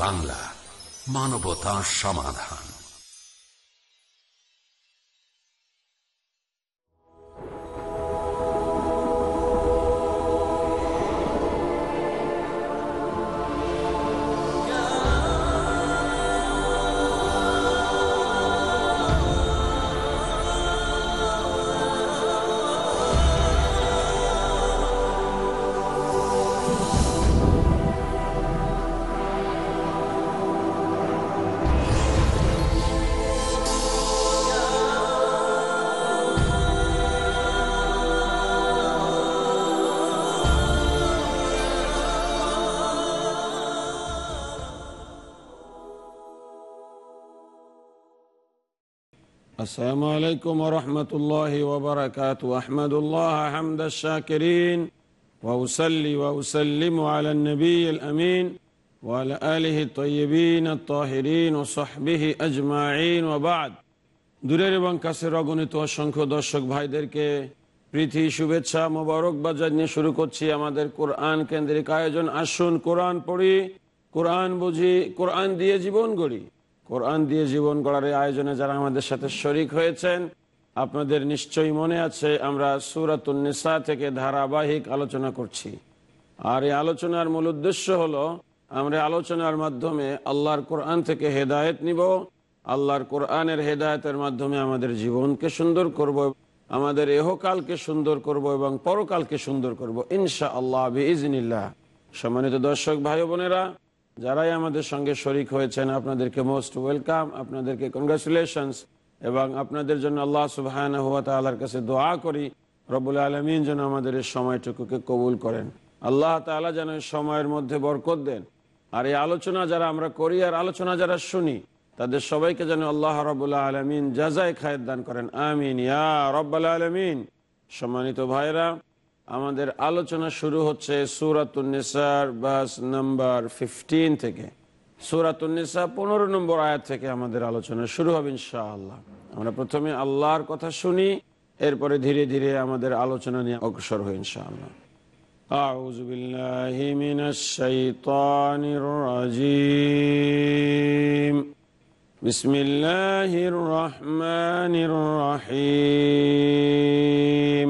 বাংলা মানবতা সমাধান। عليكم ورحمة الله وبركاته أحمد الله حمد الشاكرين وأسلي وأسلم على النبي الأمين وعلى آله الطيبين الطاهرين وصحبه أجمعين وبعد দূরের এবং কাছের অগণিত অসংখ্য দর্শক ভাইদেরকে প্রীতি শুভেচ্ছা মোবারকবাদ জানিয়ে শুরু করছি আমাদের কোরআন কেন্দ্রিক আয়োজন আসুন কোরআন পড়ি কোরআন বুঝি কোরআন দিয়ে জীবন গড়ি কোরআন দিয়ে জীবন গড়ার আয়োজনে যারা আমাদের সাথে শরিক হয়েছেন, আপনাদের নিশ্চয়ই মনে আছে, আমরা সুরাতুন্নিসা থেকে ধারাবাহিক আলোচনা করছি। আর এই আলোচনার মূল উদ্দেশ্য হলো, আমরা আলোচনার মাধ্যমে আল্লাহর কোরআন থেকে হেদায়েত নিব, আল্লাহর কোরআনের হেদায়তের মাধ্যমে আমাদের জীবনকে সুন্দর করব, আমাদের এহকালকে সুন্দর করব এবং পরকালকে সুন্দর করব ইনশা আল্লাহ ইজনিল্লাহ সম্মানিত দর্শক ভাই বোনেরা যারাই আমাদের সঙ্গে শরিক হয়েছেন, আপনাদেরকে মোস্ট ওয়েলকাম আপনাদেরকে কনগ্রাচুলেশনস এবং আপনাদের জন্য আল্লাহ সুবাহান হুয়া তাল্লার কাছে দোয়া করি রবুল আলমিন যেন আমাদের এই সময়টুকুকে কবুল করেন। আল্লাহ তালা যেন এই সময়ের মধ্যে বরকত দেন। আর এই আলোচনা যারা আমরা করি আর আলোচনা যারা শুনি, তাদের সবাইকে যেন আল্লাহ রবুল্লাহ আলমিন যাজাই খায়ের দান করেন। আমিন। ইয়া রব্বাল আলমিন। সম্মানিত ভাইরা আমাদের আলোচনা শুরু হচ্ছে সুরাতুন্নিসার বাস নাম্বার ফিফটিন থেকে সুরাতুন্নিসা পনেরো নম্বর আয়াত থেকে আমাদের আলোচনা শুরু হবে ইনশাআল্লাহ আমরা প্রথমে আল্লাহর কথা শুনি এরপরে ধীরে ধীরে আমাদের আলোচনা নিয়ে অগ্রসর হই ইনশাআল্লাহ أعوذ بالله من الشيطان الرجيم بسم الله الرحمن الرحيم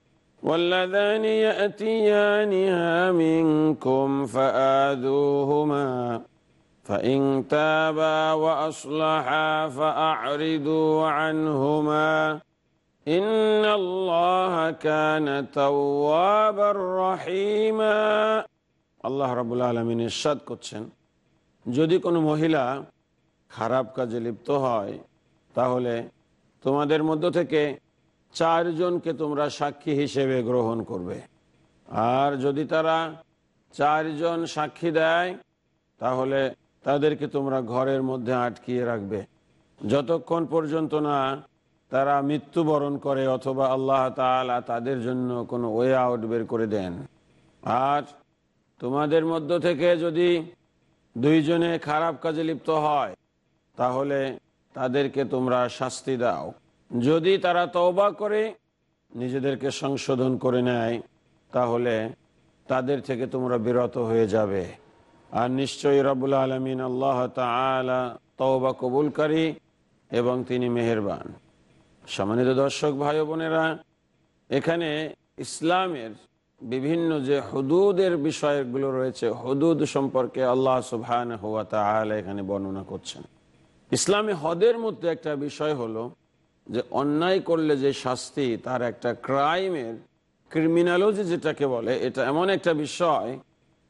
واللذان يأتيانها منكم فآذوهما فإن تابا وأصلحا فأعرضوا عنهما إن الله كان توابا رحيما আল্লাহ রাবুল আলমিন ইরশাদ করছেন যদি কোনো মহিলা খারাপ কাজে লিপ্ত হয় তাহলে তোমাদের মধ্য থেকে চারজনকে তোমরা সাক্ষী হিসেবে গ্রহণ করবে। আর যদি তারা চারজন সাক্ষী দেয়, তাহলে তাদেরকে তোমরা ঘরের মধ্যে আটকিয়ে রাখবে। যতক্ষণ পর্যন্ত না তারা মৃত্যুবরণ করে অথবা আল্লাহ তালা তাদের জন্য কোনো ওয়ে আউট বের করে দেন। আর তোমাদের মধ্য থেকে যদি দুইজনে খারাপ কাজে লিপ্ত হয়, তাহলে তাদেরকে তোমরা শাস্তি দাও। যদি তারা তওবা করে, নিজেদেরকে সংশোধন করে নেয়, তাহলে তাদের থেকে তোমরা বিরত হয়ে যাবে। আর নিশ্চয়ই রবুল আলমিন আল্লাহ তওবা কবুলকারী এবং তিনি মেহেরবান। সম্মানিত দর্শক ভাই বোনেরা, এখানে ইসলামের বিভিন্ন যে হদুদের বিষয়গুলো রয়েছে, হদুদ সম্পর্কে আল্লাহ সুবহান হুয়া তাহলে এখানে বর্ণনা করছেন। ইসলামী হদের মধ্যে একটা বিষয় হলো যে অন্যায় করলে যে শাস্তি, তার একটা ক্রাইমের ক্রিমিনালজি যেটাকে বলে, এটা এমন একটা বিষয়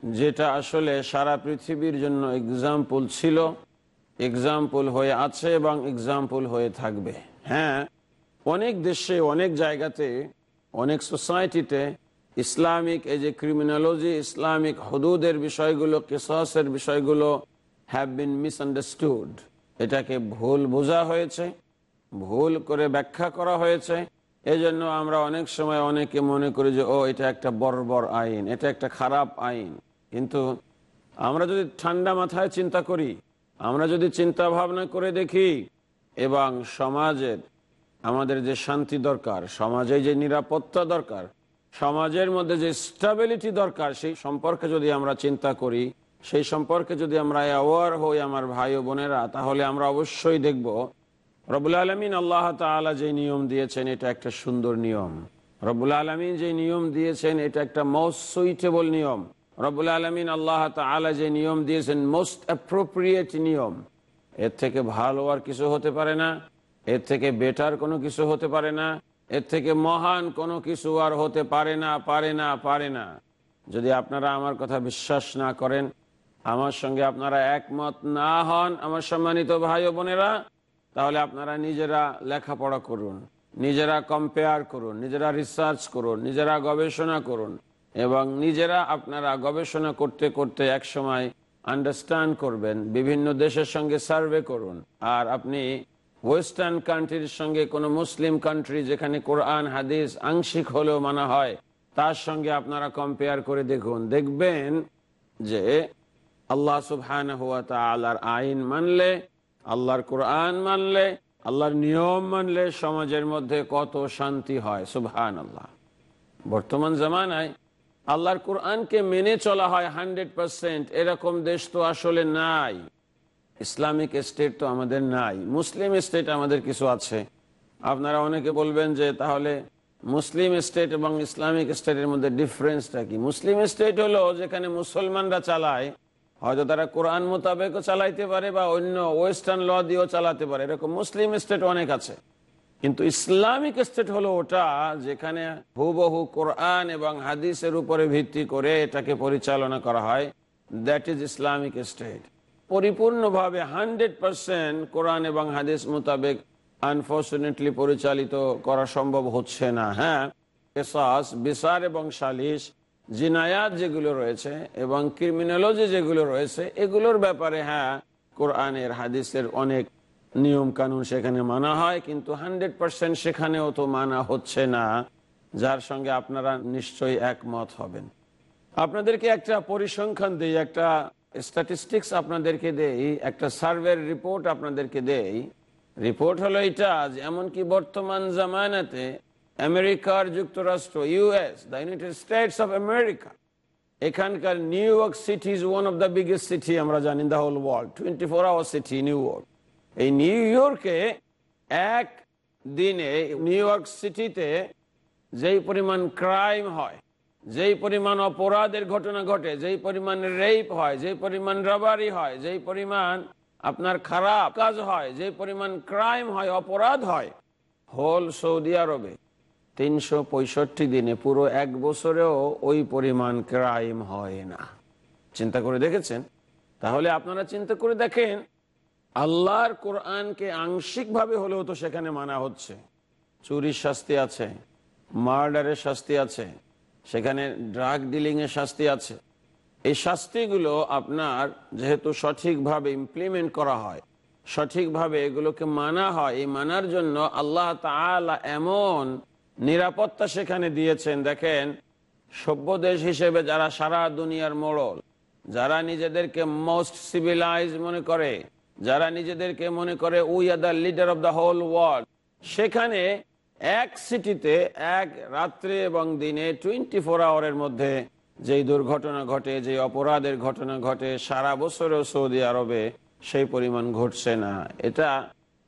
যেটা আসলে সারা পৃথিবীর জন্য এক্সাম্পল ছিল এক্সাম্পল হয়ে আছে এবং এক্সাম্পল হয়ে থাকবে। হ্যাঁ অনেক দেশে, অনেক জায়গাতে, অনেক সোসাইটিতে ইসলামিক, এই যে ক্রিমিনোলজি, ইসলামিক হদুদের বিষয়গুলো কেসের বিষয়গুলো হ্যাভ বিন মিসআন্ডারস্টুড এটাকে ভুল বোঝা হয়েছে। ভুল করে ব্যাখ্যা করা হয়েছে। এজন্য আমরা অনেক সময় অনেকে মনে করি যে, ও, এটা একটা বর্বর আইন, এটা একটা খারাপ আইন। কিন্তু আমরা যদি ঠান্ডা মাথায় চিন্তা করি, আমরা যদি চিন্তা ভাবনা করে দেখি, এবং সমাজের আমাদের যে শান্তি দরকার, সমাজে যে নিরাপত্তা দরকার, সমাজের মধ্যে যে স্টেবিলিটি দরকার, সেই সম্পর্কে যদি আমরা চিন্তা করি, সেই সম্পর্কে যদি আমরা অ্যাওয়ার হই আমার ভাই বোনেরা, তাহলে আমরা অবশ্যই দেখব রবুল আলমিন আল্লাহ তালা যে নিয়ম দিয়েছেন, এটা একটা সুন্দর নিয়ম। রবুল আলমিন যে নিয়ম দিয়েছেন, এটা একটা মোস্ট সুইটেবল নিয়ম। রবুল আলমিন আল্লাহ তালা যে নিয়ম দিয়েছেন মোস্ট অ্যাপ্রোপ্রিয়েট নিয়ম। এর থেকে ভালো আর কিছু হতে পারে না, এর থেকে বেটার কোনো কিছু হতে পারে না, এর থেকে মহান কোনো কিছু আর হতে পারে না পারে না পারে না। যদি আপনারা আমার কথা বিশ্বাস না করেন, আমার সঙ্গে আপনারা একমত না হন, আমার সম্মানিত ভাই বোনেরা তাহলে আপনারা নিজেরা লেখাপড়া করুন, নিজেরা কম্পেয়ার করুন, নিজেরা রিসার্চ করুন, নিজেরা গবেষণা করুন এবং নিজেরা আপনারা গবেষণা করতে করতে এক সময় আন্ডারস্ট্যান্ড করবেন, বিভিন্ন দেশের সঙ্গে সার্ভে করুন। আর আপনি ওয়েস্টার্ন কান্ট্রির সঙ্গে কোনো মুসলিম কান্ট্রি যেখানে কোরআন, হাদিস আংশিক হলেও মানা হয়, তার সঙ্গে আপনারা কম্পেয়ার করে দেখুন। দেখবেন যে আল্লাহ সুবহান হুয়া তালার আইন মানলে আল্লাহর কোরআন মানলে, আল্লাহর নিয়ম মানলে সমাজের মধ্যে কত শান্তি হয় সুবহান আল্লাহ বর্তমান জামানায় আল্লাহর কোরআনকে মেনে চলা হয় হান্ড্রেড পার্সেন্ট, এরকম দেশ তো আসলে নাই। ইসলামিক স্টেট তো আমাদের নাই, মুসলিম স্টেট আমাদের কিছু আছে। আপনারা অনেকে বলবেন যে তাহলে মুসলিম স্টেট এবং ইসলামিক স্টেটের মধ্যে ডিফারেন্সটা কি? মুসলিম স্টেট হলো যেখানে মুসলমানরা চালায় হয়তো তারা কোরআন মোতাবেকও চালাইতে পারে বা অন্য ওয়েস্টার্ন ল দিয়েও চালাতে পারে। এরকম মুসলিম স্টেট অনেক আছে। কিন্তু ইসলামিক স্টেট হলো ওটা যেখানে হুবহু কোরআন এবং হাদিসের উপরে ভিত্তি করে এটাকে পরিচালনা করা হয়। দ্যাট ইজ ইসলামিক স্টেট পরিপূর্ণভাবে হান্ড্রেড পার্সেন্ট কোরআন এবং হাদিস মোতাবেক আনফর্চুনেটলি পরিচালিত করা সম্ভব হচ্ছে না। হ্যাঁ এসাস বিচার এবং সালিশ জিনায়াত যেগুলো রয়েছে এবং ক্রিমিনোলজি যেগুলো রয়েছে, এগুলোর ব্যাপারে হ্যাঁ কোরআনের, হাদিসের অনেক নিয়ম কানুন সেখানে মানা হয়, কিন্তু হান্ড্রেড পার্সেন্ট সেখানেও তো মানা হচ্ছে না। যার সঙ্গে আপনারা নিশ্চয়ই একমত হবেন। আপনাদেরকে একটা পরিসংখ্যান দিই, একটা স্ট্যাটিস্টিক্স আপনাদেরকে দেই, একটা সার্ভের রিপোর্ট আপনাদেরকে দেই। রিপোর্ট হলো এটা যে, এমনকি বর্তমান জামানাতে আমেরিকার যুক্তরাষ্ট্র US the United States of America এখানকার New York City is one of the biggest city আমরা জানি the whole world twenty four hour city New York এই নিউ ইয়র্কে এক দিনে নিউ ইয়র্ক সিটিতে যেই পরিমাণ ক্রাইম হয়, যেই পরিমাণ অপরাধের ঘটনা ঘটে, যেই পরিমাণ রেপ হয়, যেই পরিমাণ রাবারি হয়, যেই পরিমাণ আপনার খারাপ কাজ হয় যে পরিমাণ ক্রাইম হয়, অপরাধ হয় হোল সৌদি আরবে তিনশো পঁয়ষট্টি দিনে পুরো এক বছরেও ওই পরিমাণ ক্রাইম হয় না। চিন্তা করে দেখেছেন? তাহলে আপনারা চিন্তা করে দেখেন, আল্লাহর কোরআনকে আংশিকভাবে হলেও তো সেখানে মানা হচ্ছে। চুরির শাস্তি আছে, মার্ডারের শাস্তি আছে, সেখানে ড্রাগ ডিলিং এর শাস্তি আছে। এই শাস্তিগুলো আপনার যেহেতু সঠিকভাবে ইমপ্লিমেন্ট করা হয়, সঠিকভাবে এগুলোকে মানা হয়, এই মানার জন্য আল্লাহ তালা এমন নিরাপত্তা সেখানে দিয়েছেন, দেখেন, সভ্য দেশ হিসেবে যারা সারা দুনিয়ার মোড়ল, যারা নিজেদেরকে মোস্ট সিভিলাইজ মনে করে, যারা নিজেদেরকে মনে করে we are the leader of the whole world সেখানে এক সিটিতে, এক রাত্রে এবং দিনে টোয়েন্টি ফোর আওয়ারের মধ্যে যেই দুর্ঘটনা ঘটে যে অপরাধের ঘটনা ঘটে, সারা বছরেও সৌদি আরবে সেই পরিমাণ ঘটছে না। এটা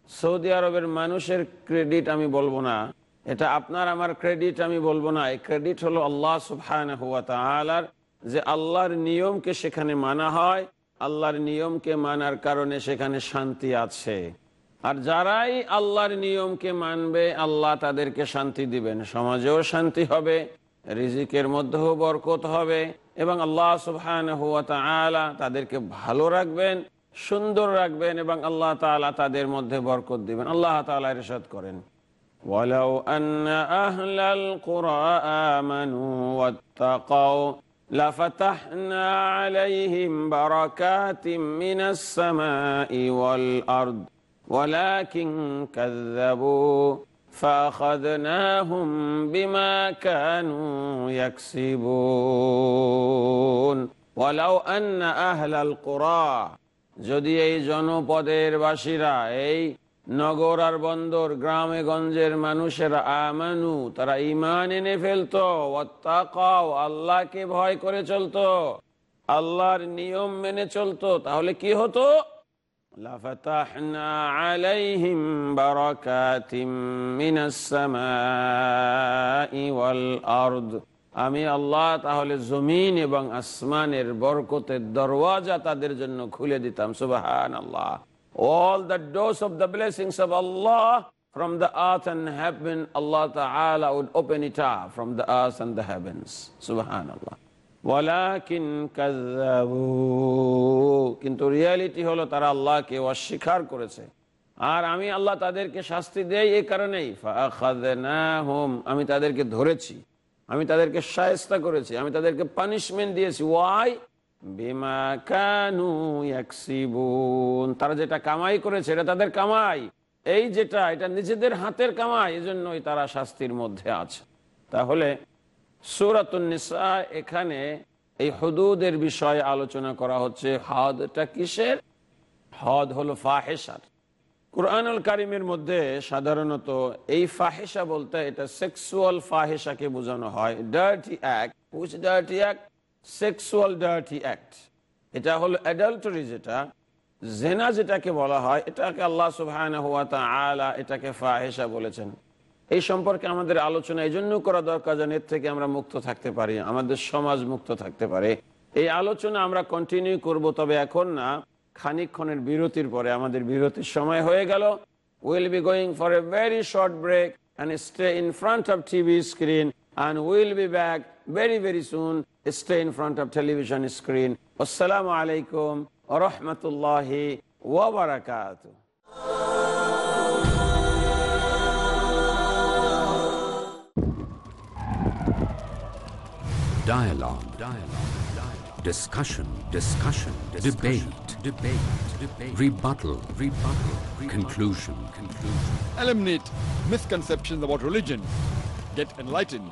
সৌদি আরবের মানুষের ক্রেডিট আমি বলব না। এটা আপনার, আমার ক্রেডিট আমি বলব না। এই ক্রেডিট হলো আল্লাহ তালার যে আল্লাহর নিয়মকে সেখানে মানা হয়, আল্লাহর নিয়মকে মানার কারণে সেখানে শান্তি আছে। আর যারাই আল্লাহর নিয়মকে মানবে, আল্লাহ তাদেরকে শান্তি দিবেন। সমাজেও শান্তি হবে, রিজিকের মধ্যেও বরকত হবে এবং আল্লাহ সুবহান হুয়া তালা তাদেরকে ভালো রাখবেন, সুন্দর রাখবেন এবং আল্লাহ তালা তাদের মধ্যে বরকত দিবেন। আল্লাহ তালা রেসাদ করেন। ولو أن أهل القرى آمنوا واتقوا لفتحنا عليهم بركات من السماء والأرض ولكن كذبوا فأخذناهم بما كانوا يكسبون ولو أن أهل القرى যদি এই জনপদের বাসীরা এই নগর আর বন্দর, গ্রামে গঞ্জের মানুষেরা আমানু, তারা ইমান এনে ফেলতো আল্লাহকে ভয় করে চলতো। আল্লাহর নিয়ম মেনে চলতো, তাহলে কি হতো? আলাইহিম আমি আল্লাহ, তাহলে জমিন এবং আসমানের বরকতের দরওয়াজা তাদের জন্য খুলে দিতাম সুবাহান আল্লাহ all the doors of the blessings of Allah from the earth and heaven Allah Ta'ala would open it up from the earth and the heavens subhanallah কিন্তু রিয়ালিটি হলো তারা আল্লাহকে অস্বীকার করেছে আর আমি আল্লাহ তাদেরকে শাস্তি দেই এই কারণেই আমি তাদেরকে ধরেছি আমি তাদেরকে সায়স্তা করেছি আমি তাদেরকে পানিশমেন্ট দিয়েছি ওয়াই কানু তারা যেটা কামাই করেছে, এটা তাদের কামাই। এই যেটা, এটা নিজেদের হাতের কামাই, এজন্যই তারা শাস্তির মধ্যে আছে। তাহলে সুরাতুন্নিসা এখানে এই হদুদের বিষয়ে আলোচনা করা হচ্ছে, হদটা কিসের? হদ হলো ফাহেসার কোরআনুল কারিমের মধ্যে সাধারণত এই ফাহেসা বলতে এটা সেক্সুয়াল ফাহেসাকে বোঝানো হয়। Dirty act which dirty act sexual dirty act এটা হলো অ্যাডাল্টারি যেটা, জেনা যেটাকে বলা হয়, এটাকে আল্লাহ সুবাহ আলা এটাকে ফাহেসা বলেছেন। এই সম্পর্কে আমাদের আলোচনা এই জন্য করা দরকার যেন এর থেকে আমরা মুক্ত থাকতে পারি, আমাদের সমাজ মুক্ত থাকতে পারে। এই আলোচনা আমরা কন্টিনিউ করব, তবে এখন না, খানিকক্ষণের বিরতির পরে, আমাদের বিরতির সময় হয়ে গেল। Will be going for a very short break and stay in front of TV screen and will be back very, very soon stay in front of television screen. Wassalamu alaikum wa rahmatullahi wa barakatuh. Dialogue. Dialogue. Discussion. Discussion. Discussion. Debate. Debate. Debate. Rebuttal. Rebuttal. Rebuttal. Conclusion. Conclusion. Eliminate misconceptions about religion. Get enlightened.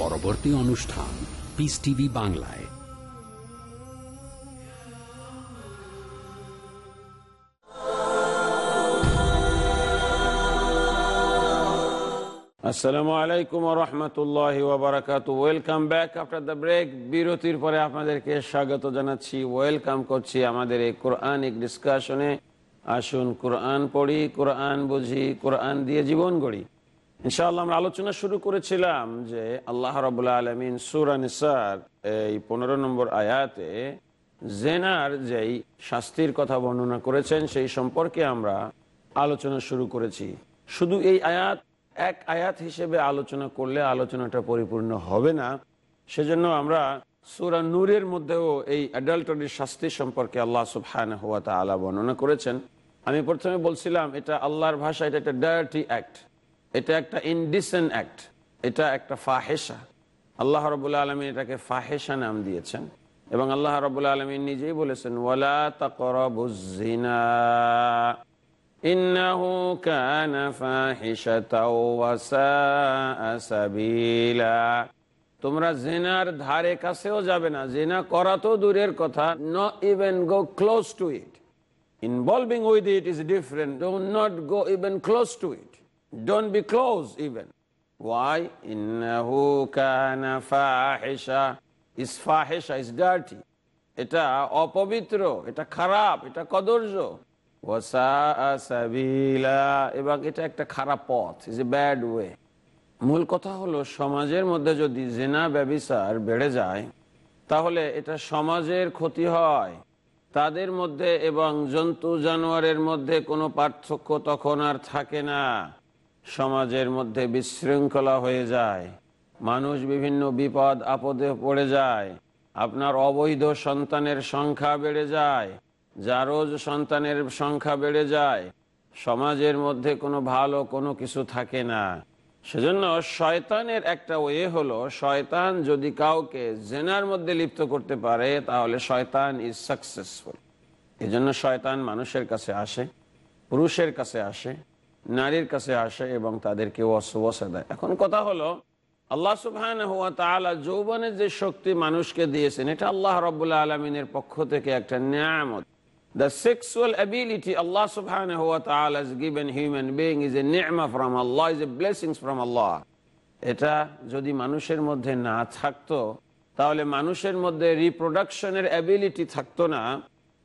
পরবর্তী অনুষ্ঠান piece TV বাংলায়। আসসালামু আলাইকুম রহমতুল্লাহ ওবরাকাত welcome back after the break বিরতির পরে আপনাদেরকে স্বাগত জানাচ্ছি। ওয়েলকাম করছি আমাদের এই কোরআনিক ডিসকাশনে আসুন কোরআন পড়ি, কোরআন বুঝি, কোরআন দিয়ে জীবন গড়ি। ইনশাআল্লাহ আমরা আলোচনা শুরু করেছিলাম যে আল্লাহ রবুল্লা আলমিন সুরানিসার এই পনেরো নম্বর আয়াতে জেনার যেই শাস্তির কথা বর্ণনা করেছেন, সেই সম্পর্কে আমরা আলোচনা শুরু করেছি। শুধু এই আয়াত, এক আয়াত হিসেবে আলোচনা করলে আলোচনাটা পরিপূর্ণ হবে না। সেজন্য আমরা সুরা নূরের মধ্যেও এই অ্যাডাল্টারির শাস্তি সম্পর্কে আল্লাহ সুবহান হুয়া তালা বর্ণনা করেছেন। আমি প্রথমে বলছিলাম, এটা আল্লাহর ভাষা, এটা একটা ডায়ার্টি অ্যাক্ট এটা একটা ইনডিসেন্ট অ্যাক্ট এটা একটা ফাহেসা আল্লাহ রবুল্লা আলমী এটাকে ফাহেসা নাম দিয়েছেন। এবং আল্লাহ রবুল্লা আলমী নিজেই বলেছেন, ওয়ালা তাকরাবুজ্জিনা ইন্নাহু কানা ফাহিশাতাও ওয়া সাআ সাবিলা তোমরা জেনার ধারে কাছেও যাবে না জেনা করা তো দূরের কথা not even go close to it involving with it is different do not go even close to it don't be close, even. Why? innahu kana fahisha is fahisha is dirty. এটা অপবিত্র, এটা খারাপ, এটা কদর্য এবং এটা একটা খারাপ পথ ইজ এ ব্যাড ওয়ে মূল কথা হলো, সমাজের মধ্যে যদি জেনা ব্যবিচার বেড়ে যায়, তাহলে এটা সমাজের ক্ষতি হয়। তাদের মধ্যে এবং জন্তু জানোয়ারের মধ্যে কোনো পার্থক্য তখন আর থাকে না। সমাজের মধ্যে বিশৃঙ্খলা হয়ে যায়। মানুষ বিভিন্ন বিপদ আপদে পড়ে যায়। আপনার অবৈধ সন্তানের সংখ্যা বেড়ে যায়। জারজ সন্তানের সংখ্যা বেড়ে যায়। সমাজের মধ্যে কোনো ভালো কোনো কিছু থাকে না। সেজন্য শয়তানের একটা ওয়ে হলো, শয়তান যদি কাউকে জেনার মধ্যে লিপ্ত করতে পারে, তাহলে শয়তান ইজ সাকসেসফুল এই জন্য শয়তান মানুষের কাছে আসে, পুরুষের কাছে আসে। নারীর কাছে আসে এবং তাদেরকে ওয়াসওয়াসা দেয়। এখন কথা হলো আল্লাহ সুবহান হুয়া তাআলা যৌবনের যে শক্তি মানুষকে দিয়েছেন এটা আল্লাহ রব্বুল্লাহ আলমিনের পক্ষ থেকে একটা নিয়ামত। The sexual ability Allah subhanahu wa ta'ala has given human being is a ni'mah from Allah, is a blessings from Allah. এটা যদি মানুষের মধ্যে না থাকতো তাহলে মানুষের মধ্যে রিপ্রোডাকশনের অ্যাবিলিটি থাকতো না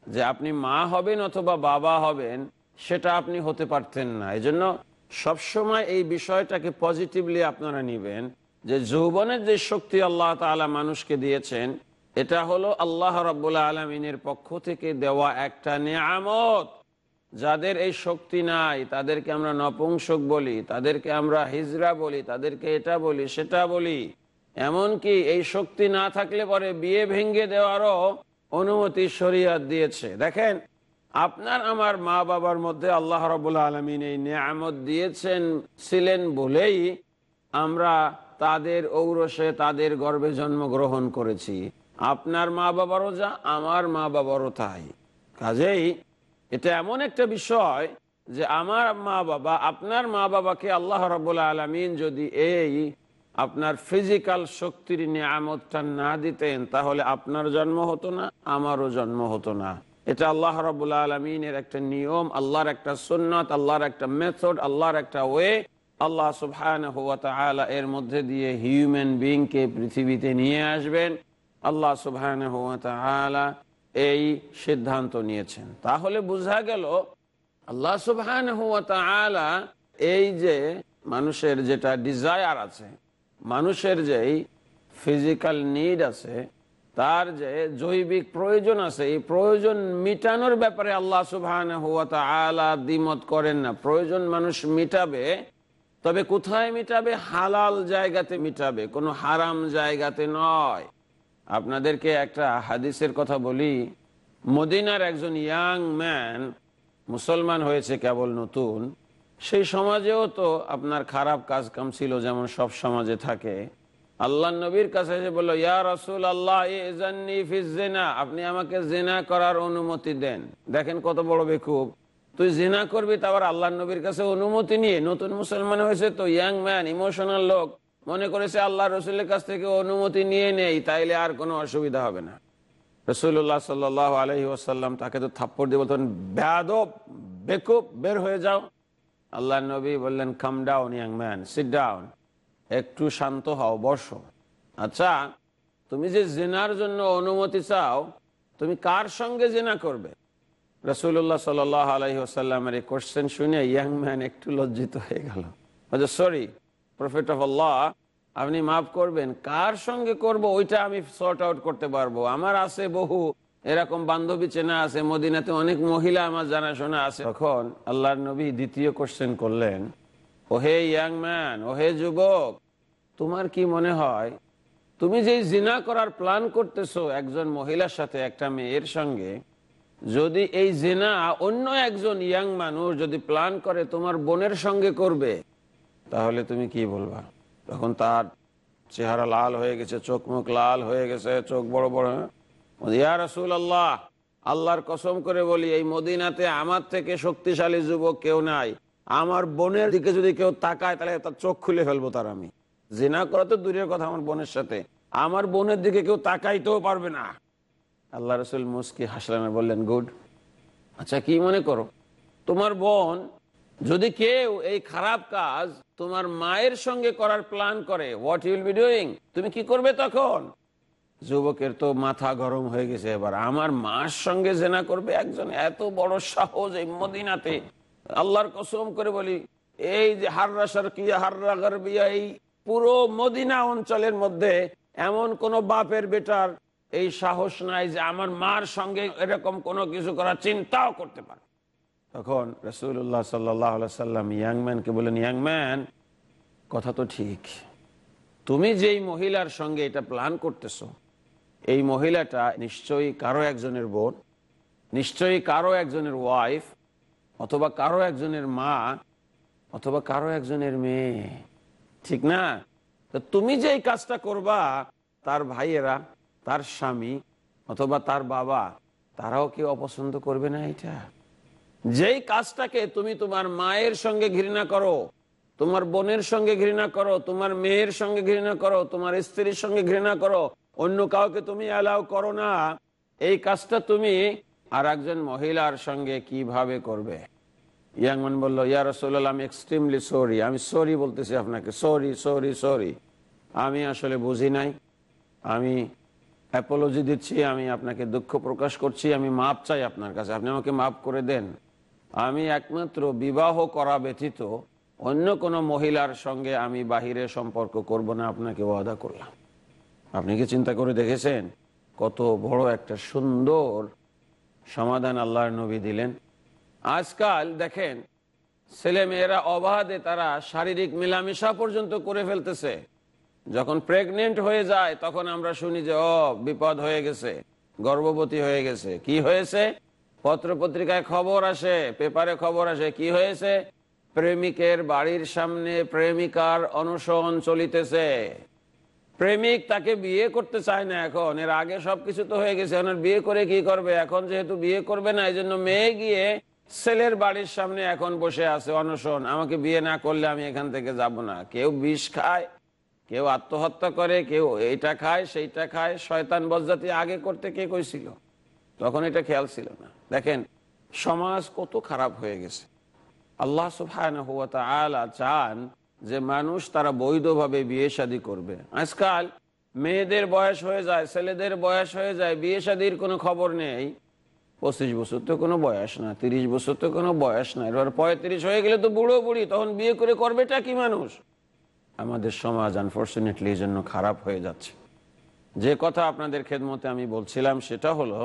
যে আপনি মা হবেন অথবা বাবা হবেন। সেটা আপনি হতে পারতেন না। এই জন্য সবসময় এই বিষয়টাকে পজিটিভলি আপনারা নিবেন যে যৌবনের যে শক্তি আল্লাহ তালা মানুষকে দিয়েছেন, এটা হলো আল্লাহ রব্বুল্লা আলমিনের পক্ষ থেকে দেওয়া একটা নিয়ামত। যাদের এই শক্তি নাই, তাদেরকে আমরা নপুংসক বলি, তাদেরকে আমরা হিজরা বলি, তাদেরকে এটা বলি, সেটা বলি। এমনকি এই শক্তি না থাকলে পরে বিয়ে ভেঙ্গে দেওয়ারও অনুমতি শরিয়াত দিয়েছে। দেখেন আপনার আমার মা বাবার মধ্যে আল্লাহ রবুল্লা আলমিন এই নিয়ামত দিয়েছেন, ছিলেন বলেই আমরা তাদের ঔরসে তাদের গর্ভে জন্মগ্রহণ করেছি। আপনার মা বাবারও যা, আমার মা বাবারও তাই। কাজেই এটা এমন একটা বিষয় যে আমার মা বাবা, আপনার মা বাবাকে আল্লাহ রবুল্লা আলমিন যদি এই আপনার ফিজিক্যাল শক্তির নিয়ামতটা না দিতেন, তাহলে আপনার জন্ম হতো না, আমারও জন্ম হতো না। এটা আল্লাহ রবুল্লা আলমিনের একটা নিয়ম, আল্লাহর একটা সুন্নত, আল্লাহর একটা মেথড আল্লাহর একটা ওয়ে আল্লাহ সুবহান এর মধ্যে দিয়ে হিউম্যান বিংকে পৃথিবীতে নিয়ে আসবেন। আল্লাহ সুবহান এই সিদ্ধান্ত নিয়েছেন। তাহলে বোঝা গেল, আল্লাহ সুবহান এই যে মানুষের যেটা ডিজায়ার আছে, মানুষের যেই ফিজিক্যাল নিড আছে তার যে জৈবিক প্রয়োজন আছে, এই প্রয়োজন মিটানোর ব্যাপারে আল্লাহ সুবহান হুয়া দ্বিমত করেন না। প্রয়োজন মানুষ মিটাবে, তবে কোথায় মিটাবে? হালাল জায়গাতে মিটাবে, কোনো হারাম জায়গাতে নয়। আপনাদেরকে একটা হাদিসের কথা বলি। মদিনার একজন ইয়াং ম্যান, মুসলমান হয়েছে কেবল নতুন, সেই সমাজেও তো আপনার খারাপ কাজ কাম ছিল যেমন সব সমাজে থাকে। আল্লাহ নবীর কাছে এসে বলল, ইয়া রসুল আল্লাহ আপনি আমাকে জেনা করার অনুমতি দেন দেখেন কত বড় বেকুব তুই জেনা করবি তারপর আল্লাহ নবীর কাছে অনুমতি নিয়ে নতুন মুসলমান হয়েছে তো ইয়াং ম্যান ইমোশনাল লোক মনে করেছে আল্লাহ রসুলের কাছ থেকে অনুমতি নিয়ে নেই তাইলে আর কোনো অসুবিধা হবে না রসুল্লাহ সাল্লাহ আলহি ওসাল্লাম তাকে তো থাপ্পড় দিয়ে বলতেন ব্যাদব বেকুব বের হয়ে যাও আল্লাহ নবী বললেন come down young man sit down একটু শান্ত হও, বসো। আচ্ছা তুমি যে জেনার জন্য অনুমতি চাও, তুমি কার সঙ্গে জেনা করবে? রসুল্লাহ সাল আলহি আসাল্লামের এই কোশ্চেন শুনে ইয়াং ম্যান একটু লজ্জিত হয়ে গেল। সরি প্রফেট অফ আল্লাহ আপনি মাফ করবেন, কার সঙ্গে করব ওইটা আমি সর্ট আউট করতে পারব। আমার আছে বহু, এরকম বান্ধবী চেনা আছে, মদিনাতে অনেক মহিলা আমার জানাশোনা আছে। তখন আল্লাহর নবী দ্বিতীয় কোশ্চেন করলেন ওহে ইয়াং ম্যান ওহে যুবক, তোমার কি মনে হয়, তুমি যে জিনা করার প্ল্যান করতেছো একজন মহিলার সাথে একটা মেয়ের সঙ্গে, যদি এই জেনা অন্য একজন ইয়াং মানুষ যদি প্ল্যান করে তোমার বোনের সঙ্গে করবে, তাহলে তুমি কি বলবা? তখন তার চেহারা লাল হয়ে গেছে, চোখ মুখ লাল হয়ে গেছে, চোখ বড় বড় ইয়া রসুল আল্লাহ আল্লাহর কসম করে বলি, এই মদিনাতে আমার থেকে শক্তিশালী যুবক কেউ নাই। আমার বোনের দিকে যদি কেউ তাকায়, তাহলে তার চোখ খুলে ফেলব তার আমি। জেনা করা তো দূরের কথা আমার বোনের সাথে। আমার বোনের দিকে কেউ তাকাইতেও পারবে না। আল্লাহ রসুল মুস্কি হাসলেন বললেন, গুড। আচ্ছা কি মনে করো? তোমার বোন যদি কেউ এই খারাপ কাজ তোমার মায়ের সঙ্গে করার প্ল্যান করে হোয়াট ইউল বি ডুইং তুমি কি করবে তখন? যুবকের তো মাথা গরম হয়ে গেছে এবার। আমার মার সঙ্গে জেনা করবে একজন এত বড় সাহস এই মদিনাতে। আল্লাহর কসম করে বলি, এই যে হাররা সারকিয়া হাররা গারবিয়া, এই পুরো মদিনা অঞ্চলের মধ্যে এমন কোন বাপের বেটার এই সাহস নাই যে আমার মার সঙ্গে এরকম কোনো কিছু করার চিন্তাও করতে পারে। তখন রসুল্লাহ সাল্লাহ সাল্লাম ইয়াংম্যানকে বলেন ইয়াংম্যান কথা তো ঠিক। তুমি যেই মহিলার সঙ্গে এটা প্ল্যান করতেছো, এই মহিলাটা নিশ্চয়ই কারও একজনের বোন, নিশ্চয়ই কারও একজনের ওয়াইফ অথবা কারও একজনের মা অথবা কারও একজনের মেয়ে। ঠিক না? তো তুমি যে এই কাজটা করবা, তার ভাইয়েরা, তার স্বামী অথবা তার বাবা, তারাও কি অপছন্দ করবে না এটা? যেই কাজটাকে তুমি তোমার মায়ের সঙ্গে ঘৃণা করো, তোমার বোনের সঙ্গে ঘৃণা করো, তোমার মেয়ের সঙ্গে ঘৃণা করো, তোমার স্ত্রীর সঙ্গে ঘৃণা করো, অন্য কাউকে তুমি অ্যালাউ করো না, এই কাজটা তুমি আর একজন মহিলার সঙ্গে কীভাবে করবে? ইয়াংমান বলল, ইয়া রসোল্লা আমি এক্সট্রিমলি সরি আমি সরি বলতেছি আপনাকে সরি সরি সরি আমি আসলে বুঝি নাই, আমি অ্যাপোলজি দিচ্ছি, আমি আপনাকে দুঃখ প্রকাশ করছি, আমি মাপ চাই আপনার কাছে, আপনি আমাকে মাপ করে দেন। আমি একমাত্র বিবাহ করা ব্যতীত অন্য কোনো মহিলার সঙ্গে আমি বাহিরে সম্পর্ক করব না, আপনাকে ওয়াদা করলাম। আপনি কি চিন্তা করে দেখেছেন? কত বড় একটা সুন্দর সমাধান আল্লাহর নবী দিলেন। আজকাল দেখেন ছেলে মেয়েরা অবাধে তারা শারীরিক মেলামেশা পর্যন্ত করে ফেলতেছে। যখন প্রেগনেন্ট হয়ে যায়, তখন আমরা শুনি যে, ও, বিপদ হয়ে গেছে, গর্ভবতী হয়ে গেছে। কি হয়েছে? পত্র পত্রিকায় খবর আসে, পেপারে খবর আসে, কি হয়েছে? প্রেমিকের বাড়ির সামনে প্রেমিকার অনুসরণ চলিতেছে। প্রেমিক তাকে বিয়ে করতে চায় না এখন। এর আগে সবকিছু তো হয়ে গেছে। এখন বিয়ে করে কি করবে? এখন যেহেতু বিয়ে করবে না এই জন্য মেয়ে গিয়ে ছেলের বাড়ির সামনে এখন বসে আছে, অনশন। আমাকে বিয়ে না করলে আমি এখান থেকে যাব না। কেউ বিষ খায়, কেউ আত্মহত্যা করে, কেউ এইটা খায়, সেইটা খায়। শয়তান বজ্জাতি আগে করতে কে কইছিল? তখন এটা খেয়াল ছিল না। দেখেন, সমাজ কত খারাপ হয়ে গেছে। আল্লাহ সুফায়না চান যে মানুষ তারা বৈধভাবে বিয়ে শাদী করবে। আজকাল মেয়েদের বয়স হয়ে যায়, ছেলেদের বয়স হয়ে যায়, বিয়ে শাদীর কোনো খবর নেই। পঁচিশ বছর তো কোনো বয়স না, তিরিশ বছর তো কোনো বয়স না, এবার পঁয়ত্রিশ হয়ে গেলে তো বুড়ো বুড়ি, তখন বিয়ে করে করবেটা কি মানুষ? আমাদের সমাজ আনফর্চুনেটলি এই জন্য খারাপ হয়ে যাচ্ছে। যে কথা আপনাদের খেদমতে আমি বলছিলাম, সেটা হলো,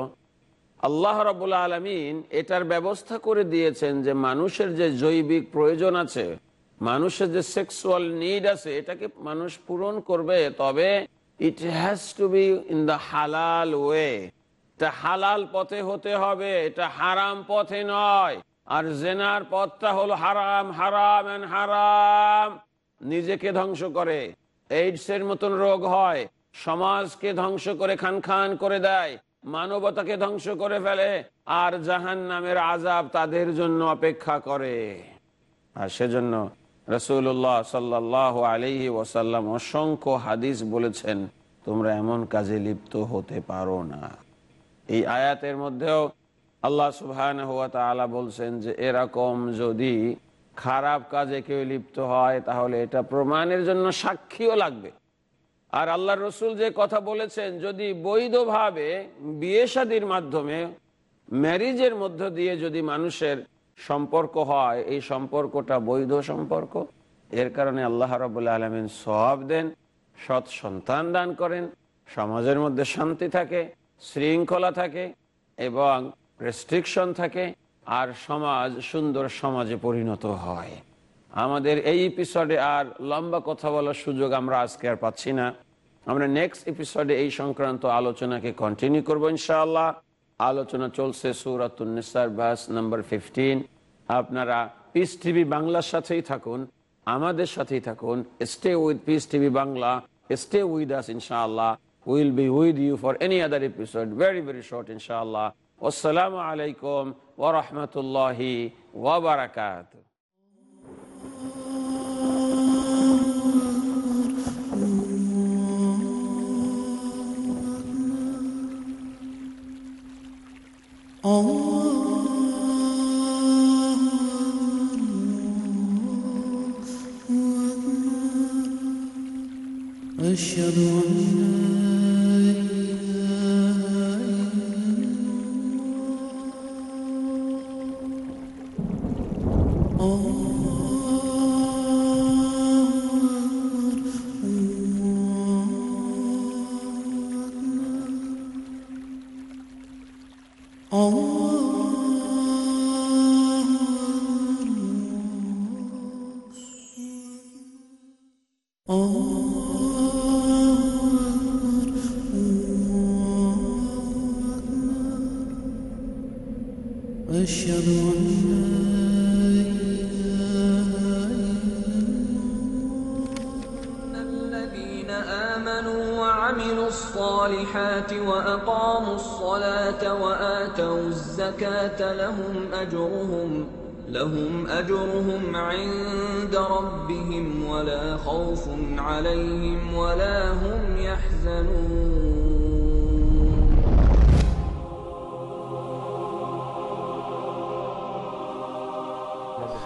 আল্লাহ রবুল্লা আলমিন এটার ব্যবস্থা করে দিয়েছেন যে মানুষের যে জৈবিক প্রয়োজন আছে মানুষের যে সেক্সুয়াল নিড আছে, এটাকে মানুষ পূরণ করবে, তবে it has to be in the halal way এটা হালাল পথে হতে হবে, এটা হারাম পথে নয়। আর জেনার পথটা হলো হারাম হারাম এন্ড হারাম। নিজেকে ধ্বংস করে। এইডস এর মতন রোগ হয়। সমাজকে ধ্বংস করে খান খান করে দেয়। মানবতাকে ধ্বংস করে ফেলে। আর জাহান নামের আজাব তাদের জন্য অপেক্ষা করে। আর সেজন্য রসুল্লাহ সাল্লাহ আলহি ওসাল্লাম অসংখ্য হাদিস বলেছেন, তোমরা এমন কাজে লিপ্ত হতে পারো না। এই আয়াতের মধ্যেও আল্লাহ সুবহান হুয়া তালা বলছেন যে, এরকম যদি খারাপ কাজে কেউ লিপ্ত হয়, তাহলে এটা প্রমাণের জন্য সাক্ষীও লাগবে। আর আল্লাহ রসুল যে কথা বলেছেন, যদি বৈধভাবে বিয়ে শাদির মাধ্যমে ম্যারিজের মধ্য দিয়ে যদি মানুষের সম্পর্ক হয়, এই সম্পর্কটা বৈধ সম্পর্ক। এর কারণে আল্লাহ রবুল্লা আলমিন সব দেন, সৎ সন্তান দান করেন, সমাজের মধ্যে শান্তি থাকে, শৃঙ্খলা থাকে এবং রেস্ট্রিকশন থাকে আর সমাজ সুন্দর সমাজে পরিণত হয়। আমাদের এই এপিসোডে আর লম্বা কথা বলার সুযোগ আমরা আজকে আর পাচ্ছি না। আমরা নেক্সট এপিসোডে এই সংক্রান্ত আলোচনাকে কন্টিনিউ করব ইনশাআল্লাহ। আলোচনা চলছে সুরাতার বাস নাম্বার ফিফটিন আপনারা পিস টিভি বাংলার সাথেই থাকুন, আমাদের সাথেই থাকুন। Stay with peace TV Bangla stay with us ইনশাআল্লাহ। Will be with you for any other episode very very short ইনশাআল্লাহ। আসসালামু আলাইকুম ওরহমতুল্লাহি ওবরাকাত أشهد أن خوف عليهم ولا هم يحزنون.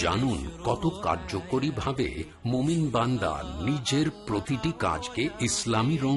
জানুন কত কার্যকরী ভাবে মোমিন বান্দা নিজের প্রতিটি কাজকে ইসলামী রং